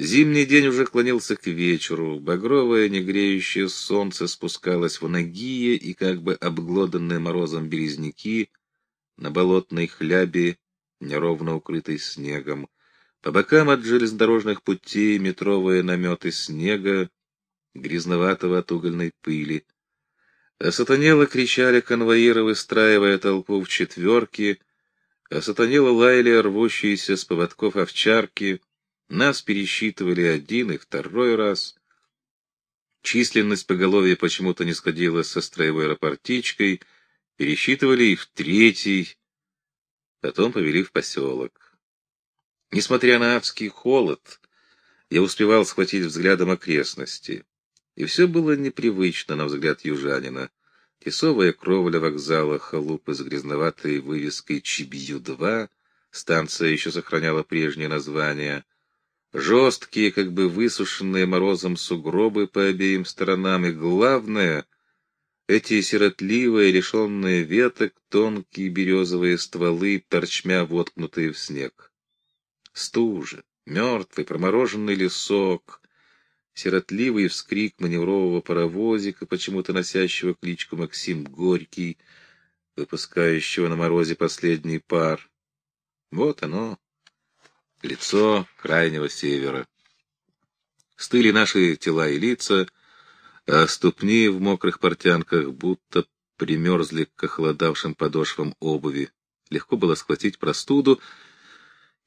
Зимний день уже клонился к вечеру, багровое негреющее солнце спускалось в нагие и как бы обглоданные морозом березняки на болотной хлябе, неровно укрытой снегом. По бокам от железнодорожных путей метровые наметы снега, грязноватого от угольной пыли. Осатанело кричали конвоиры, выстраивая толпу в четверки, осатанело лаяли рвущиеся с поводков овчарки — нас пересчитывали один и второй раз. Численность поголовья почему-то не сходилась со строевой рапортичкой, пересчитывали и в третий, потом повели в поселок. Несмотря на адский холод, я успевал схватить взглядом окрестности. И все было непривычно на взгляд южанина. Тесовая кровля вокзала, халупы с грязноватой вывеской «Чибью-2», станция еще сохраняла прежнее название — жесткие, как бы высушенные морозом сугробы по обеим сторонам, и главное — эти сиротливые, лишенные веток, тонкие березовые стволы, торчмя воткнутые в снег. Стужа, мертвый, промороженный лесок, сиротливый вскрик маневрового паровозика, почему-то носящего кличку Максим Горький, выпускающего на морозе последний пар. Вот оно, лицо крайнего севера. Стыли наши тела и лица, а ступни в мокрых портянках будто примерзли к охладавшим подошвам обуви. Легко было схватить простуду,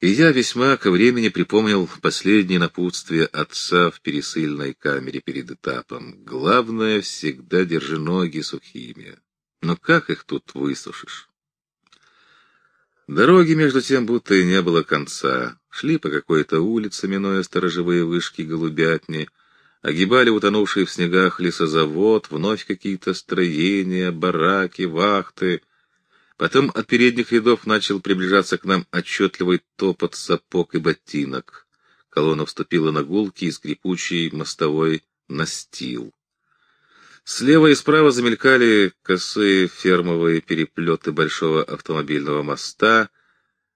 и я весьма ко времени припомнил последнее напутствие отца в пересыльной камере перед этапом. Главное, всегда держи ноги сухими. Но как их тут высушишь? Дороги, между тем, будто и не было конца. Шли по какой-то улице, минуя сторожевые вышки голубятни, огибали утонувший в снегах лесозавод, вновь какие-то строения, бараки, вахты. Потом от передних рядов начал приближаться к нам отчетливый топот сапог и ботинок. Колонна вступила на гулки и скрипучий мостовой настил. Слева и справа замелькали косые фермовые переплеты большого автомобильного моста.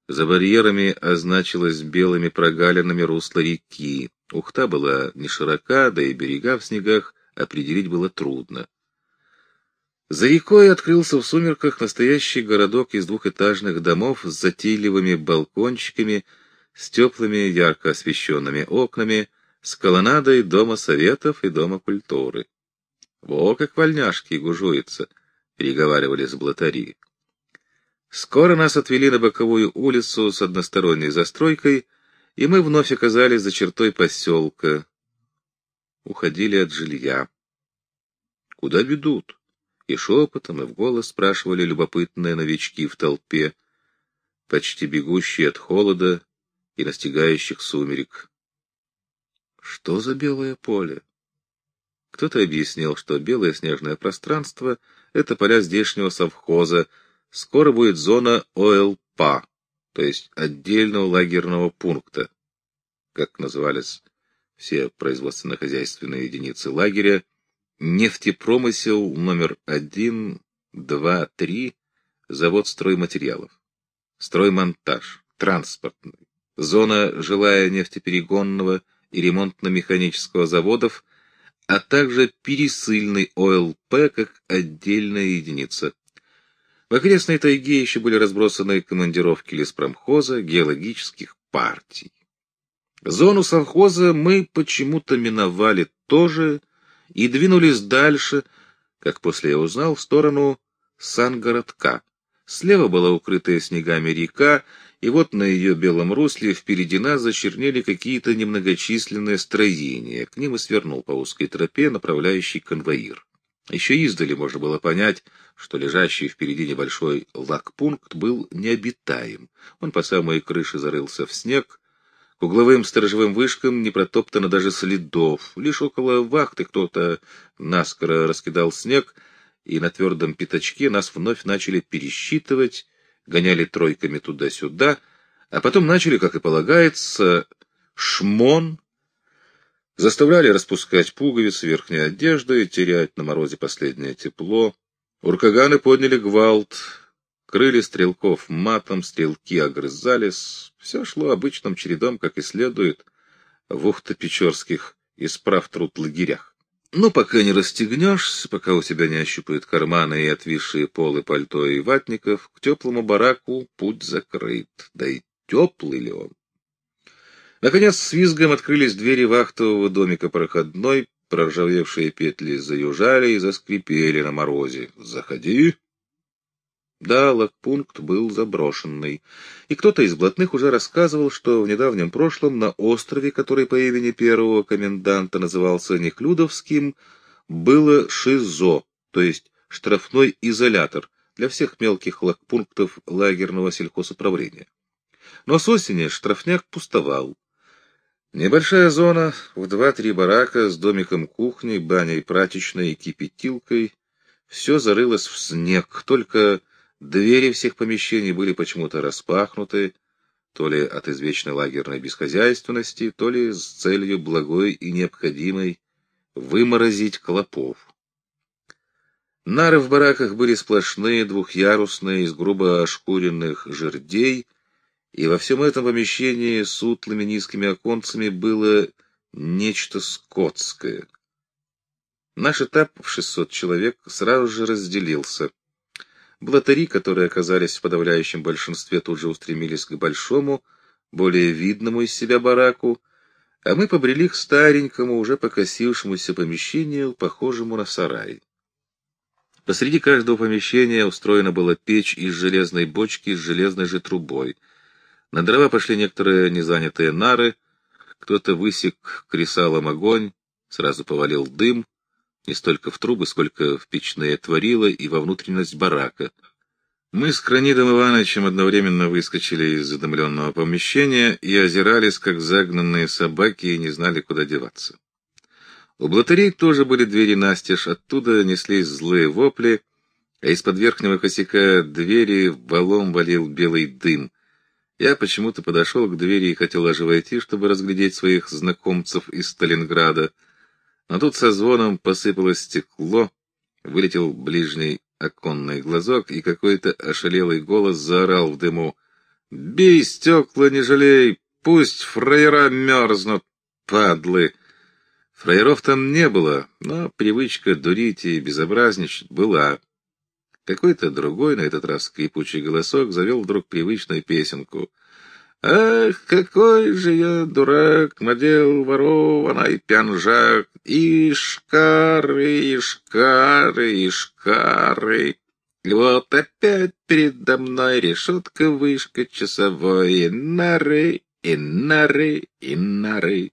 За барьерами означилось белыми прогалинами русло реки. Ухта была не широка, да и берега в снегах определить было трудно. За рекой открылся в сумерках настоящий городок из двухэтажных домов с затейливыми балкончиками, с теплыми ярко освещенными окнами, с колоннадой Дома Советов и Дома культуры. Во как вольняшки гужуются, — переговаривались блатари. Скоро нас отвели на боковую улицу с односторонней застройкой, и мы вновь оказались за чертой поселка. Уходили от жилья. Куда ведут? И шепотом, и в голос спрашивали любопытные новички в толпе, почти бегущие от холода и настигающих сумерек. Что за белое поле? Кто-то объяснил, что белое снежное пространство — это поля здешнего совхоза, скоро будет зона ОЛПА, то есть отдельного лагерного пункта, как назывались все производственно-хозяйственные единицы лагеря, нефтепромысел номер один, два, три, завод стройматериалов, строймонтаж, транспортный, зона жилая нефтеперегонного и ремонтно-механического заводов — а также пересыльный ОЛП как отдельная единица. В окрестной тайге еще были разбросаны командировки леспромхоза, геологических партий. Зону совхоза мы почему-то миновали тоже и двинулись дальше, как после я узнал, в сторону Сангородка. Слева была укрытая снегами река, и вот на ее белом русле впереди нас зачернели какие-то немногочисленные строения. К ним и свернул по узкой тропе направляющий конвоир. Еще издали можно было понять, что лежащий впереди небольшой лагпункт был необитаем. Он по самой крыше зарылся в снег, к угловым сторожевым вышкам не протоптано даже следов. Лишь около вахты кто-то наскоро раскидал снег, и на твердом пятачке нас вновь начали пересчитывать, гоняли тройками туда-сюда, а потом начали, как и полагается, шмон, заставляли распускать пуговицы верхней одежды, терять на морозе последнее тепло. Уркаганы подняли гвалт, крыли стрелков матом, стрелки огрызались. Все шло обычным чередом, как и следует, в ухто-печорских исправ труд лагерях. Ну, пока не расстегнешься, пока у тебя не ощупают карманы и отвисшие полы пальто и ватников, к теплому бараку путь закрыт. Да и теплый ли он? Наконец, с визгом открылись двери вахтового домика проходной, проржавевшие петли заюжали и заскрипели на морозе. «Заходи!» Да, лагпункт был заброшенный, и кто-то из блатных уже рассказывал, что в недавнем прошлом на острове, который по имени первого коменданта назывался Неклюдовским, было ШИЗО, то есть штрафной изолятор для всех мелких лагпунктов лагерного сельхозуправления. Но с осени штрафняк пустовал. Небольшая зона в два-три барака с домиком кухни, баней прачечной и кипятилкой. Все зарылось в снег, только Двери всех помещений были почему-то распахнуты, то ли от извечной лагерной бесхозяйственности, то ли с целью благой и необходимой выморозить клопов. Нары в бараках были сплошные, двухъярусные, из грубо ошкуренных жердей, и во всем этом помещении с утлыми низкими оконцами было нечто скотское. Наш этап в 600 человек сразу же разделился — Блатари, которые оказались в подавляющем большинстве, тут же устремились к большому, более видному из себя бараку, а мы побрели к старенькому, уже покосившемуся помещению, похожему на сарай. Посреди каждого помещения устроена была печь из железной бочки с железной же трубой. На дрова пошли некоторые незанятые нары, кто-то высек кресалом огонь, сразу повалил дым, не столько в трубы, сколько в печные творила и во внутренность барака. Мы с Кранидом Ивановичем одновременно выскочили из задымленного помещения и озирались, как загнанные собаки, и не знали, куда деваться. У блатарей тоже были двери настежь, оттуда неслись злые вопли, а из-под верхнего косяка двери в баллон валил белый дым. Я почему-то подошел к двери и хотел аж войти, чтобы разглядеть своих знакомцев из Сталинграда — но тут со звоном посыпалось стекло, вылетел ближний оконный глазок, и какой-то ошалелый голос заорал в дыму. «Бей стекла, не жалей! Пусть фраера мерзнут, падлы!» Фраеров там не было, но привычка дурить и безобразничать была. Какой-то другой, на этот раз скрипучий голосок, завел вдруг привычную песенку — Ах, какой же я дурак, надел ворованный пянжак, и шкары, и шкары, и шкары. И вот опять передо мной решетка, вышка часовой, и нары, и нары, и нары.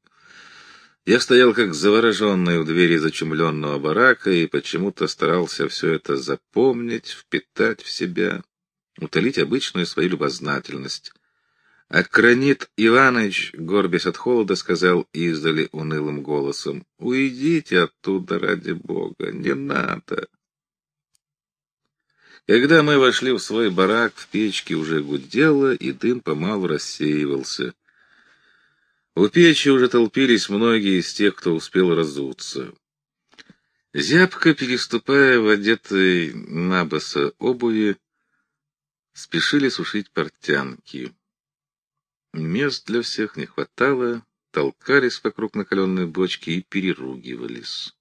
Я стоял как завороженный у двери зачумленного барака и почему-то старался все это запомнить, впитать в себя, утолить обычную свою любознательность. Акронит Иванович, горбясь от холода, сказал издали унылым голосом, «Уйдите оттуда, ради бога, не надо». Когда мы вошли в свой барак, в печке уже гудело, и дым помалу рассеивался. У печи уже толпились многие из тех, кто успел разуться. Зябко, переступая в одетой набоса обуви, спешили сушить портянки. Мест для всех не хватало, толкались вокруг накаленной бочки и переругивались.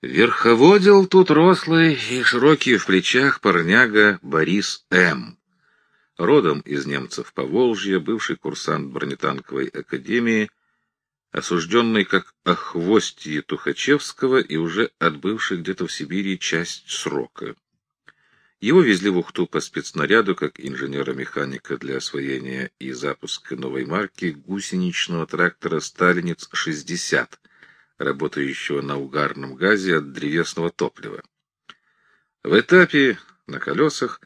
Верховодил тут рослый и широкий в плечах парняга Борис М. Родом из немцев по Волжье, бывший курсант бронетанковой академии, осужденный как охвостье Тухачевского и уже отбывший где-то в Сибири часть срока. Его везли в Ухту по спецнаряду как инженера-механика для освоения и запуска новой марки гусеничного трактора «Сталинец-60», работающего на угарном газе от древесного топлива. В этапе на колесах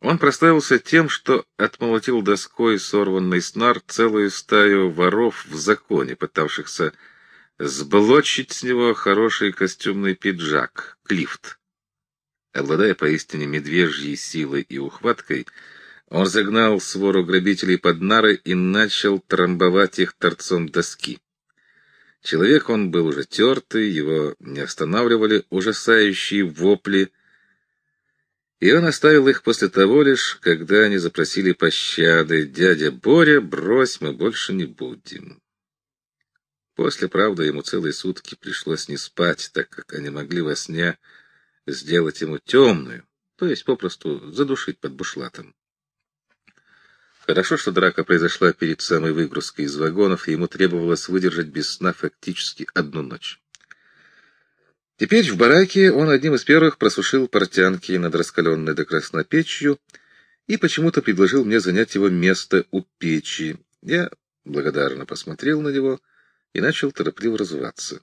он проставился тем, что отмолотил доской сорванный снар целую стаю воров в законе, пытавшихся сблочить с него хороший костюмный пиджак, клифт. Обладая поистине медвежьей силой и ухваткой, он загнал свору грабителей под нары и начал трамбовать их торцом доски. Человек он был уже тертый, его не останавливали ужасающие вопли, и он оставил их после того лишь, когда они запросили пощады. «Дядя Боря, брось, мы больше не будем». После, правда, ему целые сутки пришлось не спать, так как они могли во сне сделать ему темную, то есть попросту задушить под бушлатом. Хорошо, что драка произошла перед самой выгрузкой из вагонов, и ему требовалось выдержать без сна фактически одну ночь. Теперь в бараке он одним из первых просушил портянки над раскаленной до красна печью и почему-то предложил мне занять его место у печи. Я благодарно посмотрел на него и начал торопливо разуваться.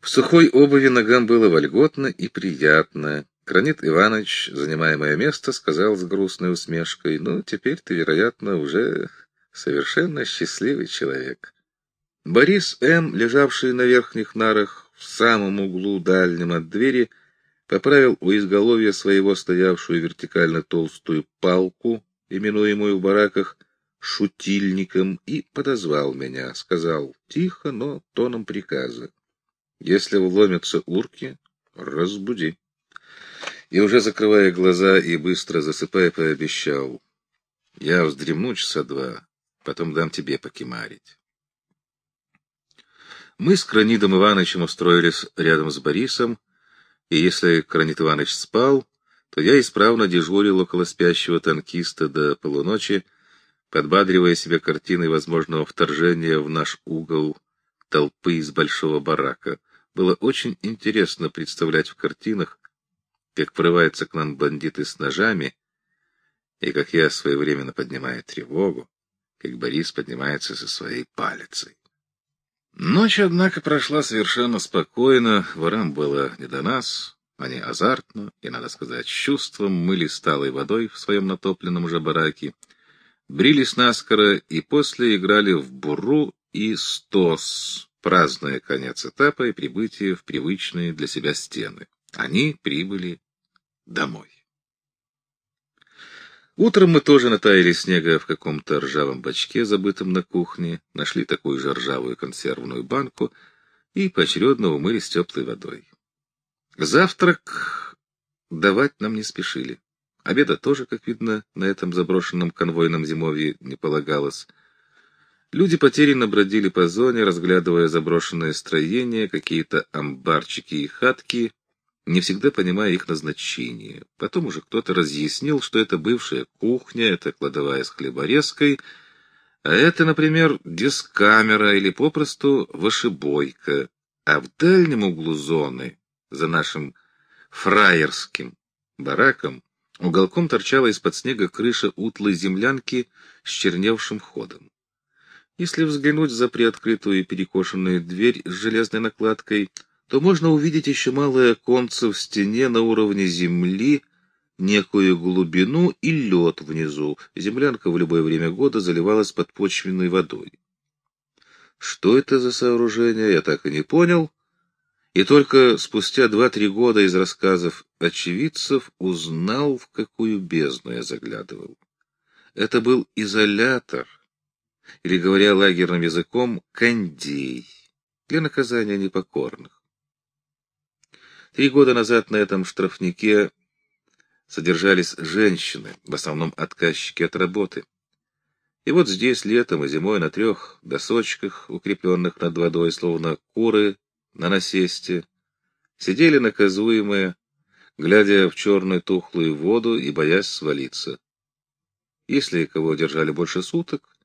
В сухой обуви ногам было вольготно и приятно. Кранит Иванович, занимая мое место, сказал с грустной усмешкой, «Ну, теперь ты, вероятно, уже совершенно счастливый человек». Борис М., лежавший на верхних нарах в самом углу дальнем от двери, поправил у изголовья своего стоявшую вертикально толстую палку, именуемую в бараках шутильником, и подозвал меня, сказал тихо, но тоном приказа. «Если вломятся урки, разбуди» и уже закрывая глаза и быстро засыпая, пообещал. Я вздремну часа два, потом дам тебе покемарить. Мы с Кранидом Ивановичем устроились рядом с Борисом, и если Кранид Иванович спал, то я исправно дежурил около спящего танкиста до полуночи, подбадривая себя картиной возможного вторжения в наш угол толпы из большого барака. Было очень интересно представлять в картинах, как врываются к нам бандиты с ножами, и как я своевременно поднимаю тревогу, как Борис поднимается со своей палицей. Ночь, однако, прошла совершенно спокойно, ворам было не до нас, они азартно и, надо сказать, с чувством мыли сталой водой в своем натопленном же бараке, брились наскоро и после играли в буру и стос, празднуя конец этапа и прибытие в привычные для себя стены. Они прибыли домой. Утром мы тоже натаяли снега в каком-то ржавом бачке, забытом на кухне, нашли такую же ржавую консервную банку и поочередно умылись теплой водой. Завтрак давать нам не спешили. Обеда тоже, как видно, на этом заброшенном конвойном зимовье не полагалось. Люди потерянно бродили по зоне, разглядывая заброшенные строения, какие-то амбарчики и хатки, не всегда понимая их назначение. Потом уже кто-то разъяснил, что это бывшая кухня, это кладовая с хлеборезкой, а это, например, дискамера или попросту вышибойка. А в дальнем углу зоны, за нашим фраерским бараком, уголком торчала из-под снега крыша утлой землянки с черневшим ходом. Если взглянуть за приоткрытую и перекошенную дверь с железной накладкой — то можно увидеть еще малое оконце в стене на уровне земли, некую глубину и лед внизу. Землянка в любое время года заливалась подпочвенной водой. Что это за сооружение, я так и не понял, и только спустя два-три года из рассказов очевидцев узнал, в какую бездну я заглядывал. Это был изолятор, или, говоря лагерным языком, кондей для наказания непокорных. Три года назад на этом штрафнике содержались женщины, в основном отказчики от работы. И вот здесь летом и зимой на трех досочках, укрепленных над водой, словно куры на насесте, сидели наказуемые, глядя в черную тухлую воду и боясь свалиться. Если кого держали больше суток,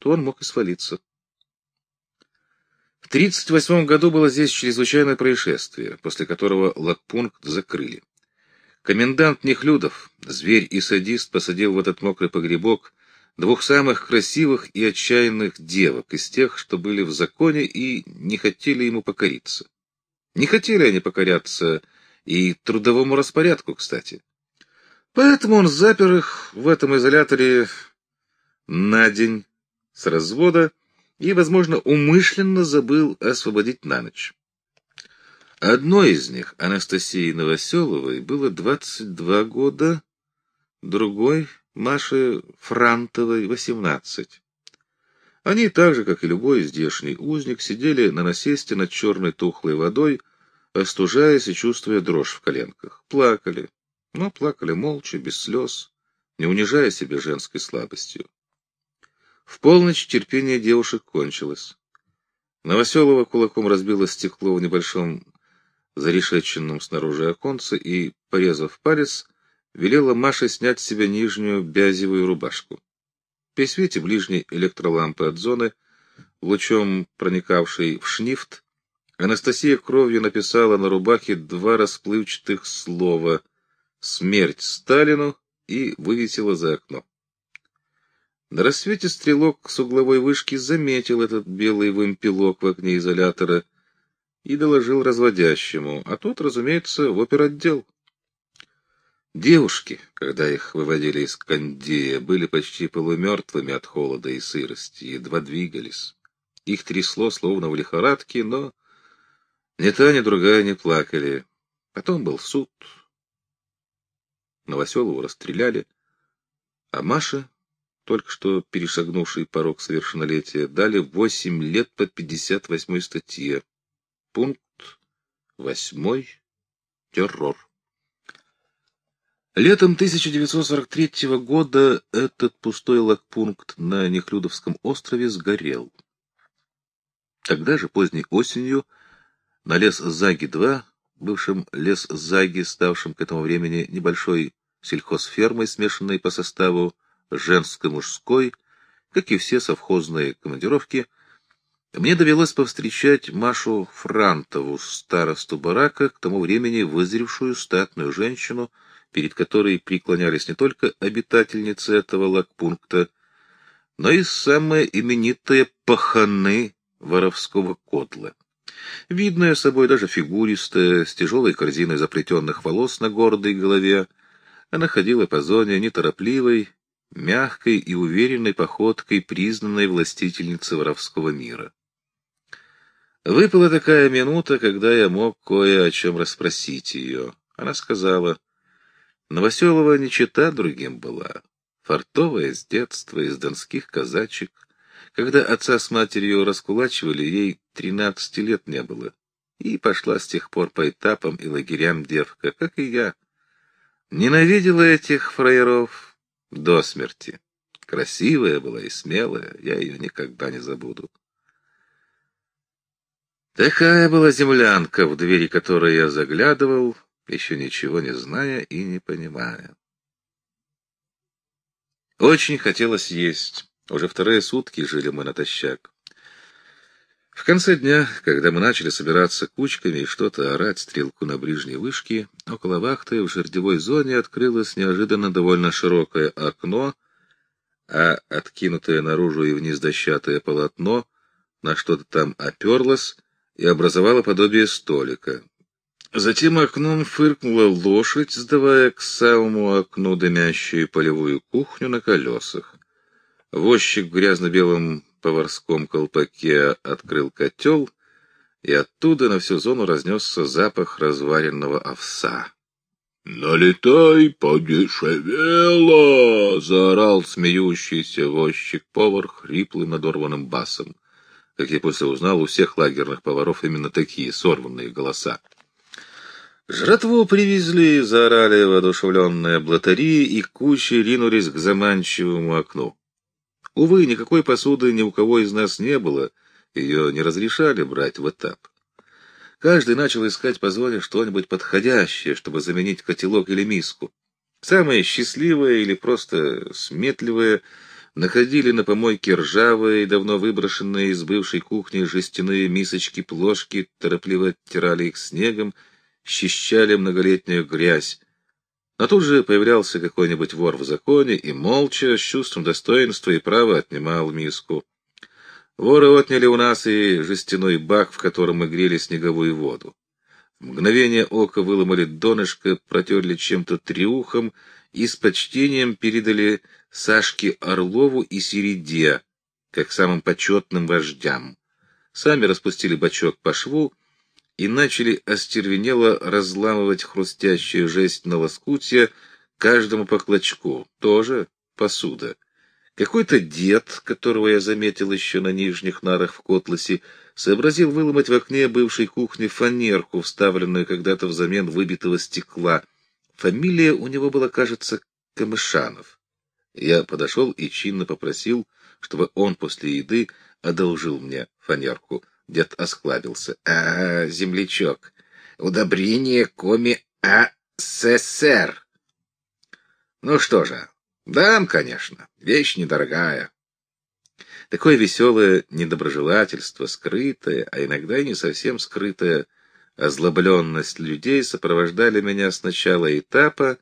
то он мог и свалиться. В 1938 году было здесь чрезвычайное происшествие, после которого лагпункт закрыли. Комендант Нехлюдов, зверь и садист, посадил в этот мокрый погребок двух самых красивых и отчаянных девок из тех, что были в законе и не хотели ему покориться. Не хотели они покоряться и трудовому распорядку, кстати. Поэтому он запер их в этом изоляторе на день с развода, и, возможно, умышленно забыл освободить на ночь. Одной из них, Анастасии Новоселовой, было 22 года, другой, Маше Франтовой, 18. Они, так же, как и любой здешний узник, сидели на насесте над черной тухлой водой, остужаясь и чувствуя дрожь в коленках. Плакали, но плакали молча, без слез, не унижая себя женской слабостью. В полночь терпение девушек кончилось. Новоселова кулаком разбила стекло в небольшом зарешеченном снаружи оконце и, порезав палец, велела Маше снять с себя нижнюю бязевую рубашку. При свете ближней электролампы от зоны, лучом проникавшей в шнифт, Анастасия кровью написала на рубахе два расплывчатых слова «Смерть Сталину» и вывесила за окно. На рассвете стрелок с угловой вышки заметил этот белый вымпелок в окне изолятора и доложил разводящему, а тот, разумеется, в оперотдел. Девушки, когда их выводили из кондея, были почти полумертвыми от холода и сырости, едва двигались. Их трясло, словно в лихорадке, но ни та, ни другая не плакали. Потом был суд. Новоселову расстреляли, а Маше только что перешагнувший порог совершеннолетия, дали восемь лет по 58 статье. Пункт восьмой. Террор. Летом 1943 года этот пустой лагпункт на Нехлюдовском острове сгорел. Тогда же, поздней осенью, на лес Заги-2, бывшем лес Заги, ставшим к этому времени небольшой сельхозфермой, смешанной по составу женско-мужской, как и все совхозные командировки, мне довелось повстречать Машу Франтову, старосту барака, к тому времени вызревшую статную женщину, перед которой преклонялись не только обитательницы этого лагпункта, но и самые именитые паханы воровского котла. Видная собой даже фигуристая, с тяжелой корзиной заплетенных волос на гордой голове, она ходила по зоне неторопливой, мягкой и уверенной походкой признанной властительницы воровского мира. Выпала такая минута, когда я мог кое о чем расспросить ее. Она сказала, Новоселова не чита другим была, фартовая с детства, из донских казачек. Когда отца с матерью раскулачивали, ей тринадцати лет не было. И пошла с тех пор по этапам и лагерям девка, как и я. Ненавидела этих фраеров, до смерти. Красивая была и смелая, я ее никогда не забуду. Такая была землянка, в двери которой я заглядывал, еще ничего не зная и не понимая. Очень хотелось есть. Уже вторые сутки жили мы натощак. В конце дня, когда мы начали собираться кучками и что-то орать стрелку на ближней вышке, около вахты в жердевой зоне открылось неожиданно довольно широкое окно, а откинутое наружу и вниз дощатое полотно на что-то там оперлось и образовало подобие столика. Затем окном фыркнула лошадь, сдавая к самому окну дымящую полевую кухню на колесах. Возчик в грязно-белом поварском колпаке открыл котел, и оттуда на всю зону разнесся запах разваренного овса. «Налетай, подешевело!» — заорал смеющийся возчик-повар хриплым надорванным басом. Как я после узнал, у всех лагерных поваров именно такие сорванные голоса. Жратву привезли, заорали воодушевленные блатари, и кучи ринулись к заманчивому окну. Увы, никакой посуды ни у кого из нас не было, ее не разрешали брать в этап. Каждый начал искать по зоне что-нибудь подходящее, чтобы заменить котелок или миску. Самые счастливые или просто сметливые находили на помойке ржавые, давно выброшенные из бывшей кухни жестяные мисочки-плошки, торопливо оттирали их снегом, счищали многолетнюю грязь, но тут же появлялся какой-нибудь вор в законе и молча, с чувством достоинства и права отнимал миску. Воры отняли у нас и жестяной бак, в котором мы грели снеговую воду. В мгновение ока выломали донышко, протерли чем-то триухом и с почтением передали Сашке Орлову и Середе, как самым почетным вождям. Сами распустили бачок по шву, и начали остервенело разламывать хрустящую жесть на лоскутья каждому по клочку, тоже посуда. Какой-то дед, которого я заметил еще на нижних нарах в Котласе, сообразил выломать в окне бывшей кухни фанерку, вставленную когда-то взамен выбитого стекла. Фамилия у него была, кажется, Камышанов. Я подошел и чинно попросил, чтобы он после еды одолжил мне фанерку. Дед осклабился. А, землячок, удобрение коми АССР. Ну что же, дам, конечно, вещь недорогая. Такое веселое недоброжелательство, скрытое, а иногда и не совсем скрытое, озлобленность людей сопровождали меня с начала этапа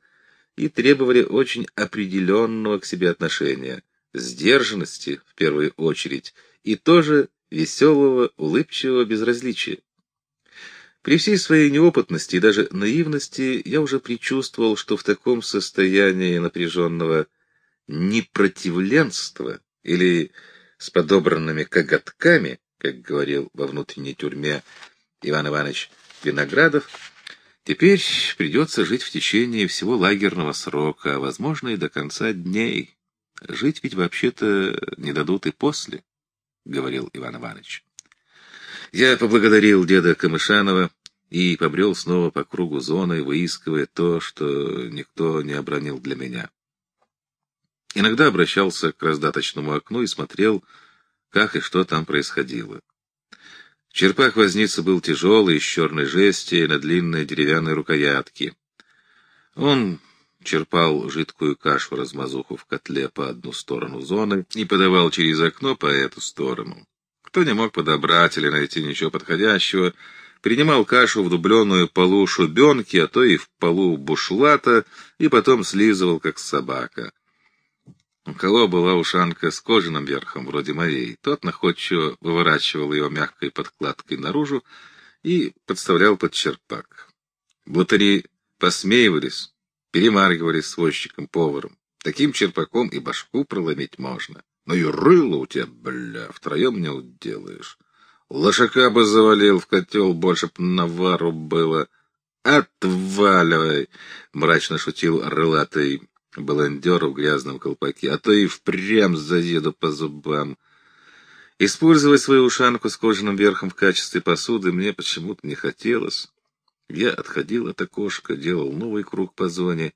и требовали очень определенного к себе отношения, сдержанности в первую очередь, и тоже веселого, улыбчивого безразличия. При всей своей неопытности и даже наивности я уже предчувствовал, что в таком состоянии напряженного непротивленства или с подобранными коготками, как говорил во внутренней тюрьме Иван Иванович Виноградов, теперь придется жить в течение всего лагерного срока, возможно, и до конца дней. Жить ведь вообще-то не дадут и после, — говорил Иван Иванович. Я поблагодарил деда Камышанова и побрел снова по кругу зоны, выискивая то, что никто не обронил для меня. Иногда обращался к раздаточному окну и смотрел, как и что там происходило. Черпак возницы был тяжелый, из черной жести, на длинной деревянной рукоятке. Он черпал жидкую кашу-размазуху в котле по одну сторону зоны и подавал через окно по эту сторону. Кто не мог подобрать или найти ничего подходящего, принимал кашу в дубленную полу шубенки, а то и в полу бушлата, и потом слизывал, как собака. У кого была ушанка с кожаным верхом, вроде моей, тот находчиво выворачивал ее мягкой подкладкой наружу и подставлял под черпак. Бутари посмеивались, перемаргивались с возчиком-поваром. Таким черпаком и башку проломить можно. Но и рыло у тебя, бля, втроем не уделаешь. Лошака бы завалил в котел, больше б навару было. «Отваливай!» — мрачно шутил рылатый баландер в грязном колпаке, а то и впрямь заеду по зубам. Использовать свою ушанку с кожаным верхом в качестве посуды мне почему-то не хотелось. Я отходил от окошка, делал новый круг по зоне,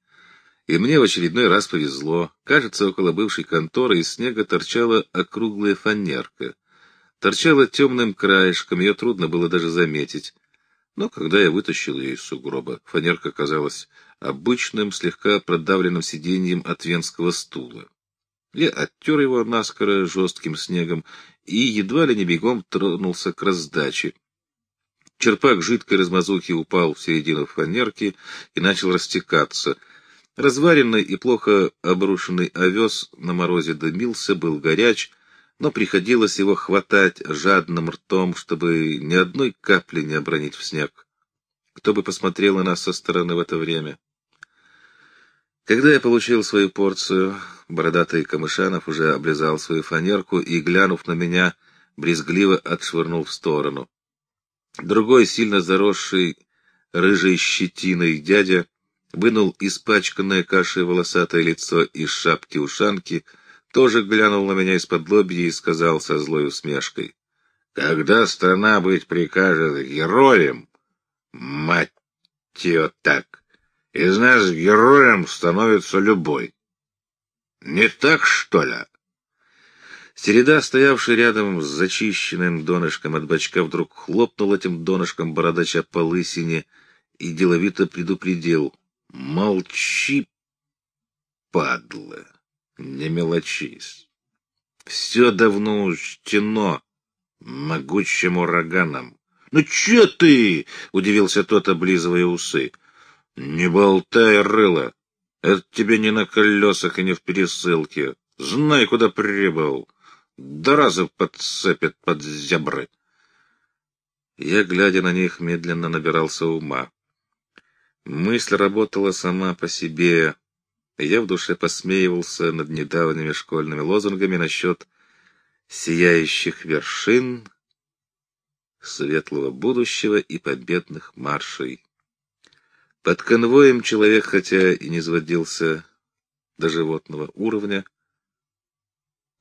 и мне в очередной раз повезло. Кажется, около бывшей конторы из снега торчала округлая фанерка. Торчала темным краешком, ее трудно было даже заметить. Но когда я вытащил ее из сугроба, фанерка казалась обычным, слегка продавленным сиденьем от венского стула. Я оттер его наскоро жестким снегом и едва ли не бегом тронулся к раздаче. Черпак жидкой размазухи упал в середину фанерки и начал растекаться. Разваренный и плохо обрушенный овес на морозе дымился, был горяч, но приходилось его хватать жадным ртом, чтобы ни одной капли не обронить в снег. Кто бы посмотрел на нас со стороны в это время? Когда я получил свою порцию, бородатый Камышанов уже облизал свою фанерку и, глянув на меня, брезгливо отшвырнул в сторону. Другой, сильно заросший рыжей щетиной дядя, вынул испачканное кашей волосатое лицо из шапки-ушанки, тоже глянул на меня из-под лобья и сказал со злой усмешкой. — Когда страна быть прикажет героем, мать ее так, из нас героем становится любой. Не так, что ли? Середа, стоявший рядом с зачищенным донышком от бачка, вдруг хлопнул этим донышком бородача по лысине и деловито предупредил. — Молчи, падла, не мелочись. Все давно учтено могучим ураганом. — Ну, че ты? — удивился тот, облизывая усы. — Не болтай, рыло. Это тебе не на колесах и не в пересылке. Знай, куда прибыл. — да раза подцепят под зябры. Я, глядя на них, медленно набирался ума. Мысль работала сама по себе, я в душе посмеивался над недавними школьными лозунгами насчет сияющих вершин, светлого будущего и победных маршей. Под конвоем человек, хотя и не сводился до животного уровня,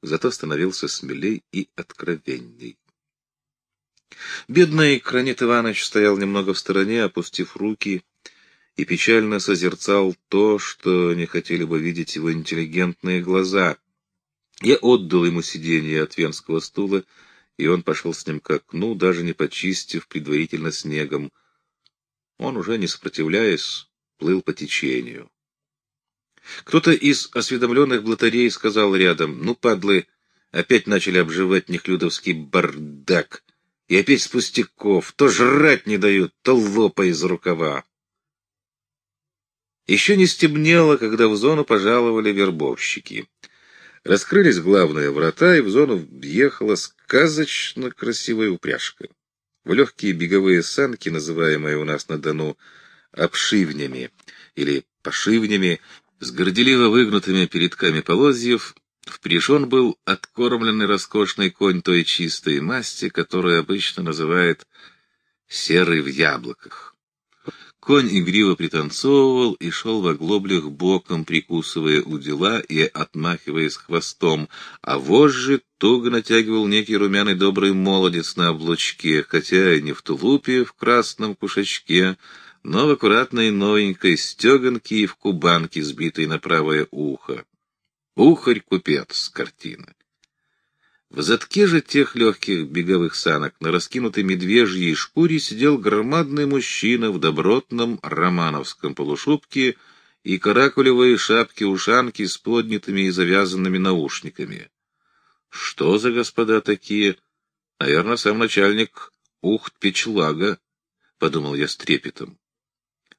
зато становился смелей и откровенней. Бедный Кранит Иванович стоял немного в стороне, опустив руки, и печально созерцал то, что не хотели бы видеть его интеллигентные глаза. Я отдал ему сиденье от венского стула и он пошел с ним к окну, даже не почистив предварительно снегом. Он, уже не сопротивляясь, плыл по течению. Кто-то из осведомленных блатарей сказал рядом, «Ну, падлы, опять начали обживать нехлюдовский бардак, и опять с пустяков, то жрать не дают, то лопа из рукава». Еще не стемнело, когда в зону пожаловали вербовщики. Раскрылись главные врата, и в зону въехала сказочно красивая упряжка. В легкие беговые санки, называемые у нас на Дону обшивнями или пошивнями, с горделиво выгнутыми передками полозьев, впряжен был откормленный роскошный конь той чистой масти, которую обычно называют «серый в яблоках». Конь игриво пританцовывал и шел в оглоблях боком, прикусывая удила и отмахиваясь хвостом, а вожжи туго натягивал некий румяный добрый молодец на облучке, хотя и не в тулупе, в красном кушачке, но в аккуратной новенькой стеганке и в кубанке, сбитой на правое ухо. Ухарь-купец картина. В задке же тех легких беговых санок на раскинутой медвежьей шкуре сидел громадный мужчина в добротном романовском полушубке и каракулевой шапке-ушанке с поднятыми и завязанными наушниками. Что за господа такие? Наверное, сам начальник Ухт-Печлага, — подумал я с трепетом.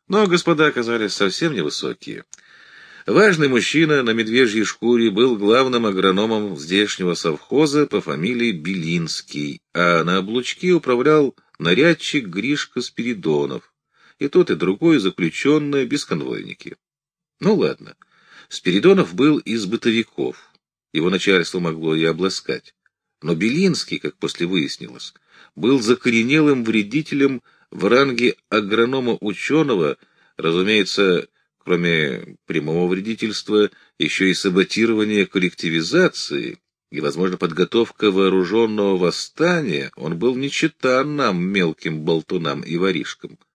Но господа оказались совсем невысокие. Важный мужчина на медвежьей шкуре был главным агрономом здешнего совхоза по фамилии Белинский, а на облучке управлял нарядчик Гришка Спиридонов. И тот, и другой заключенные бесконвойники. Ну ладно, Спиридонов был из бытовиков. Его начальство могло и обласкать. Но Белинский, как после выяснилось, был закоренелым вредителем в ранге агронома-ученого, разумеется, кроме прямого вредительства, еще и саботирование коллективизации и, возможно, подготовка вооруженного восстания, он был не чета нам, мелким болтунам и воришкам.